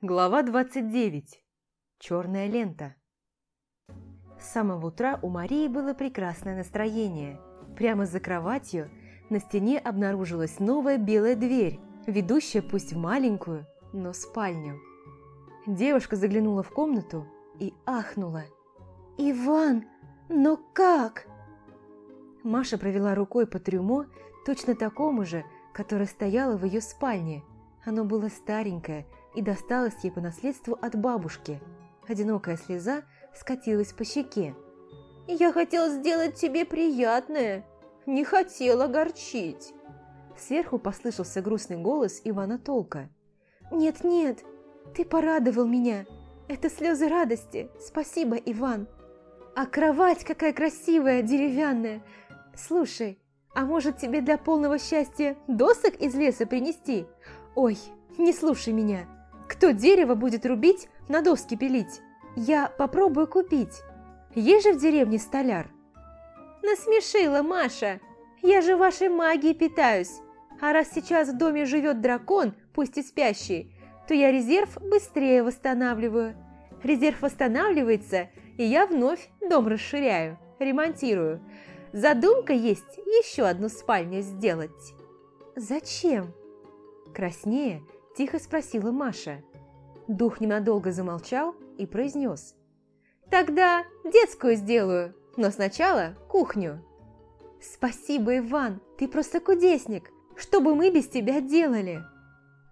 Глава 29. Черная лента. С самого утра у Марии было прекрасное настроение. Прямо за кроватью на стене обнаружилась новая белая дверь, ведущая пусть в маленькую, но спальню. Девушка заглянула в комнату и ахнула. «Иван, но как?» Маша провела рукой по трюмо, точно такому же, которое стояло в ее спальне. Оно было старенькое, и досталась ей по наследству от бабушки. Одинокая слеза скатилась по щеке. «Я хотел сделать тебе приятное, не хотел огорчить». Сверху послышался грустный голос Ивана Толка. «Нет-нет, ты порадовал меня. Это слезы радости. Спасибо, Иван. А кровать какая красивая, деревянная. Слушай, а может тебе для полного счастья досок из леса принести? Ой, не слушай меня. Кто дерево будет рубить, на доски пилить? Я попробую купить. Есть же в деревне столяр. Насмешила Маша. Я же вашей магией питаюсь. А раз сейчас в доме живет дракон, пусть и спящий, то я резерв быстрее восстанавливаю. Резерв восстанавливается, и я вновь дом расширяю, ремонтирую. Задумка есть еще одну спальню сделать. Зачем? Краснее Тихо спросила Маша. Дух ненадолго замолчал и произнес. «Тогда детскую сделаю, но сначала кухню». «Спасибо, Иван, ты просто кудесник. Что бы мы без тебя делали?»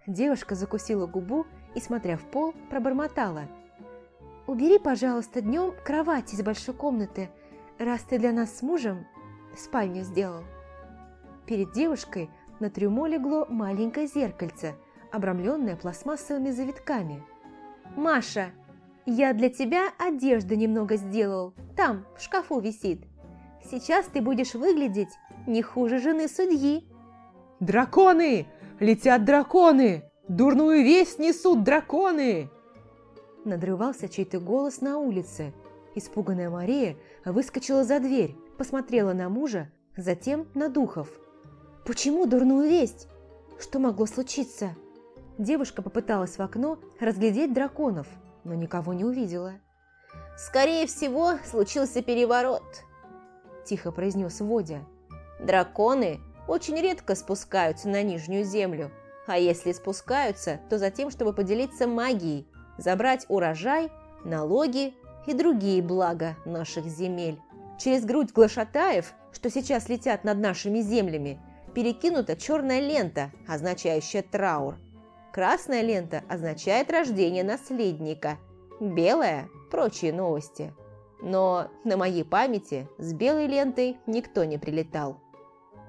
Девушка закусила губу и, смотря в пол, пробормотала. «Убери, пожалуйста, днем кровать из большой комнаты, раз ты для нас с мужем спальню сделал». Перед девушкой на трюмо легло маленькое зеркальце – обрамленная пластмассовыми завитками. «Маша, я для тебя одежду немного сделал, там, в шкафу висит. Сейчас ты будешь выглядеть не хуже жены судьи». «Драконы! Летят драконы! Дурную весть несут драконы!» Надрывался чей-то голос на улице. Испуганная Мария выскочила за дверь, посмотрела на мужа, затем на духов. «Почему дурную весть? Что могло случиться?» Девушка попыталась в окно разглядеть драконов, но никого не увидела. «Скорее всего, случился переворот», – тихо произнес Водя. «Драконы очень редко спускаются на Нижнюю Землю, а если спускаются, то за тем, чтобы поделиться магией, забрать урожай, налоги и другие блага наших земель. Через грудь глашатаев, что сейчас летят над нашими землями, перекинута черная лента, означающая траур. Красная лента означает рождение наследника, белая – прочие новости. Но на моей памяти с белой лентой никто не прилетал.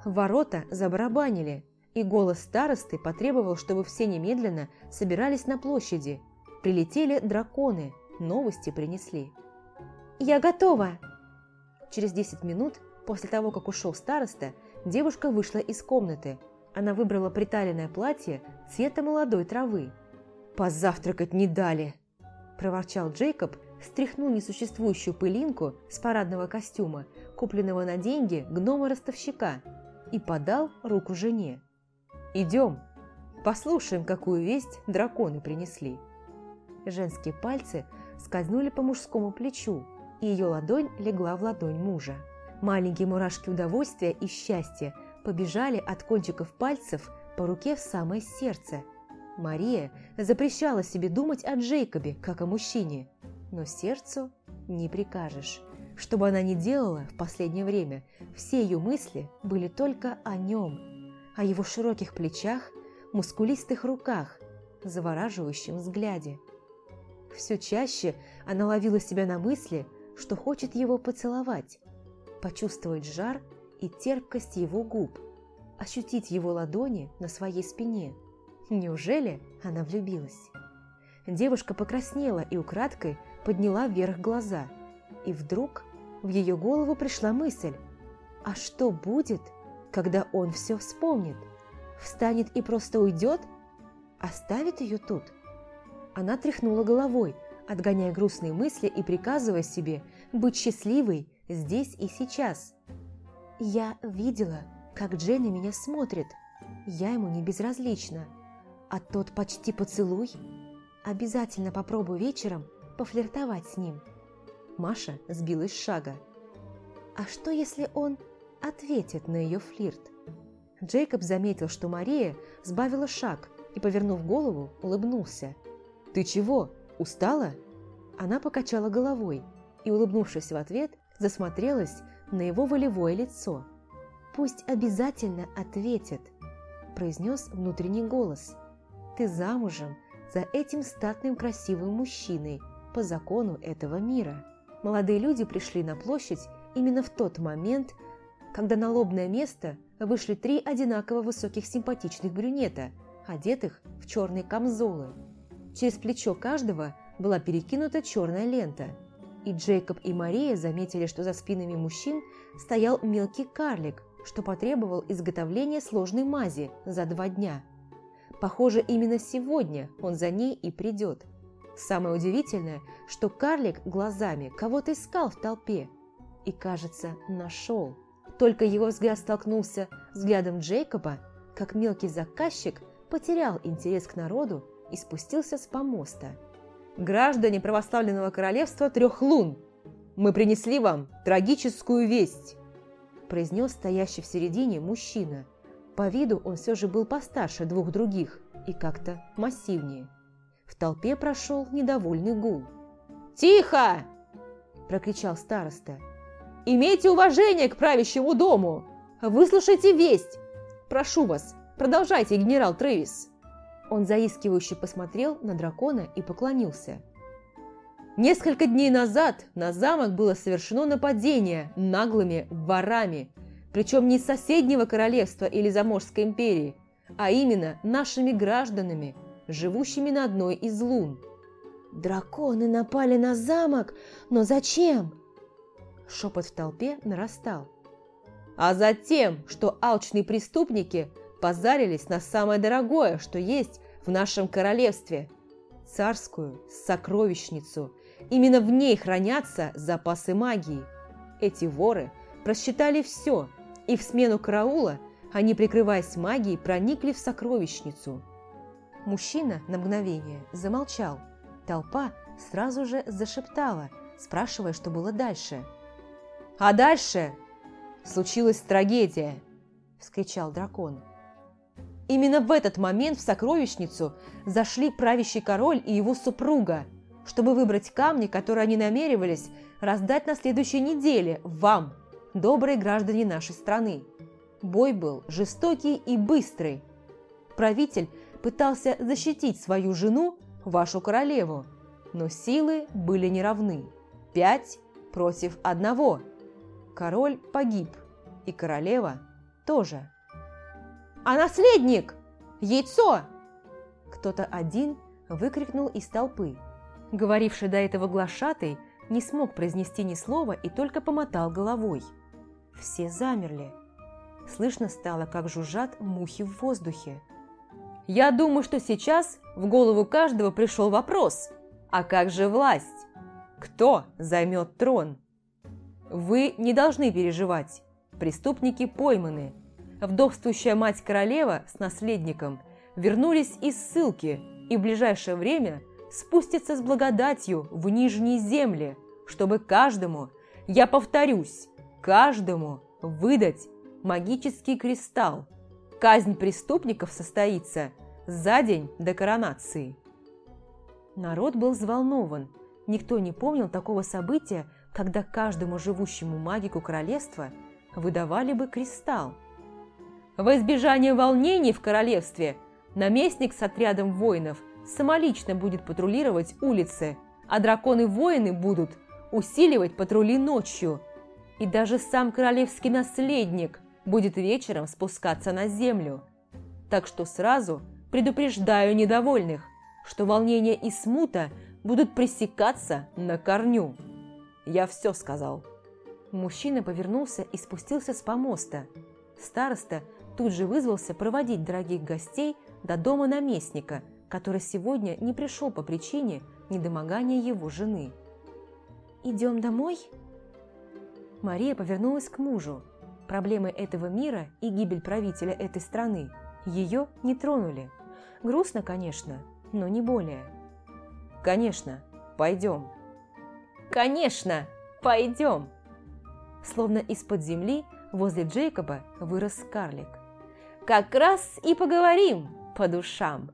Ворота забарабанили, и голос старосты потребовал, чтобы все немедленно собирались на площади. Прилетели драконы, новости принесли. «Я готова!» Через 10 минут после того, как ушел староста, девушка вышла из комнаты – она выбрала приталенное платье цвета молодой травы. «Позавтракать не дали!» – проворчал Джейкоб, стряхнул несуществующую пылинку с парадного костюма, купленного на деньги гнома-ростовщика, и подал руку жене. «Идем, послушаем, какую весть драконы принесли». Женские пальцы скользнули по мужскому плечу, и ее ладонь легла в ладонь мужа. Маленькие мурашки удовольствия и счастья – побежали от кончиков пальцев по руке в самое сердце. Мария запрещала себе думать о Джейкобе, как о мужчине, но сердцу не прикажешь. Что бы она ни делала в последнее время, все ее мысли были только о нем, о его широких плечах, мускулистых руках, завораживающем взгляде. Все чаще она ловила себя на мысли, что хочет его поцеловать, почувствовать жар и терпкость его губ, ощутить его ладони на своей спине. Неужели она влюбилась? Девушка покраснела и украдкой подняла вверх глаза. И вдруг в ее голову пришла мысль, а что будет, когда он все вспомнит? Встанет и просто уйдет? Оставит ее тут? Она тряхнула головой, отгоняя грустные мысли и приказывая себе быть счастливой здесь и сейчас – я видела, как Дженни меня смотрит. Я ему не безразлична. А тот почти поцелуй? Обязательно попробую вечером пофлиртовать с ним. Маша сбилась с шага. А что, если он ответит на ее флирт? Джейкоб заметил, что Мария сбавила шаг и, повернув голову, улыбнулся. «Ты чего? Устала?» Она покачала головой и, улыбнувшись в ответ, засмотрелась на его волевое лицо. «Пусть обязательно ответит», – произнес внутренний голос. «Ты замужем за этим статным красивым мужчиной по закону этого мира». Молодые люди пришли на площадь именно в тот момент, когда на лобное место вышли три одинаково высоких симпатичных брюнета, одетых в черные камзолы. Через плечо каждого была перекинута черная лента – и Джейкоб и Мария заметили, что за спинами мужчин стоял мелкий карлик, что потребовал изготовления сложной мази за два дня. Похоже, именно сегодня он за ней и придет. Самое удивительное, что карлик глазами кого-то искал в толпе и, кажется, нашел. Только его взгляд столкнулся с взглядом Джейкоба, как мелкий заказчик потерял интерес к народу и спустился с помоста граждане православленного королевства трех лун, мы принесли вам трагическую весть», произнес стоящий в середине мужчина. По виду он все же был постарше двух других и как-то массивнее. В толпе прошел недовольный гул. «Тихо!» – прокричал староста. «Имейте уважение к правящему дому! Выслушайте весть! Прошу вас, продолжайте, генерал Трэвис!» Он заискивающе посмотрел на дракона и поклонился. Несколько дней назад на замок было совершено нападение наглыми ворами, причем не соседнего королевства или Заморской империи, а именно нашими гражданами, живущими на одной из лун. «Драконы напали на замок, но зачем?» Шепот в толпе нарастал. «А затем, что алчные преступники – позарились на самое дорогое, что есть в нашем королевстве – царскую сокровищницу. Именно в ней хранятся запасы магии. Эти воры просчитали все, и в смену караула они, прикрываясь магией, проникли в сокровищницу. Мужчина на мгновение замолчал. Толпа сразу же зашептала, спрашивая, что было дальше. «А дальше случилась трагедия!» – вскричал дракон. Именно в этот момент в сокровищницу зашли правящий король и его супруга, чтобы выбрать камни, которые они намеревались раздать на следующей неделе вам, добрые граждане нашей страны. Бой был жестокий и быстрый. Правитель пытался защитить свою жену, вашу королеву, но силы были неравны. Пять против одного. Король погиб, и королева тоже а наследник! Яйцо!» Кто-то один выкрикнул из толпы. Говоривший до этого глашатый не смог произнести ни слова и только помотал головой. Все замерли. Слышно стало, как жужжат мухи в воздухе. «Я думаю, что сейчас в голову каждого пришел вопрос, а как же власть? Кто займет трон? Вы не должны переживать, преступники пойманы, вдовствующая мать-королева с наследником вернулись из ссылки и в ближайшее время спустятся с благодатью в нижние земли, чтобы каждому, я повторюсь, каждому выдать магический кристалл. Казнь преступников состоится за день до коронации. Народ был взволнован. Никто не помнил такого события, когда каждому живущему магику королевства выдавали бы кристалл. Во избежание волнений в королевстве наместник с отрядом воинов самолично будет патрулировать улицы, а драконы-воины будут усиливать патрули ночью. И даже сам королевский наследник будет вечером спускаться на землю. Так что сразу предупреждаю недовольных, что волнение и смута будут пресекаться на корню. Я все сказал. Мужчина повернулся и спустился с помоста. Староста – тут же вызвался проводить дорогих гостей до дома наместника, который сегодня не пришел по причине недомогания его жены. «Идем домой?» Мария повернулась к мужу. Проблемы этого мира и гибель правителя этой страны ее не тронули. Грустно, конечно, но не более. Конечно, пойдем. Конечно, пойдем. Словно из-под земли возле Джейкоба вырос карлик. Как раз и поговорим по душам.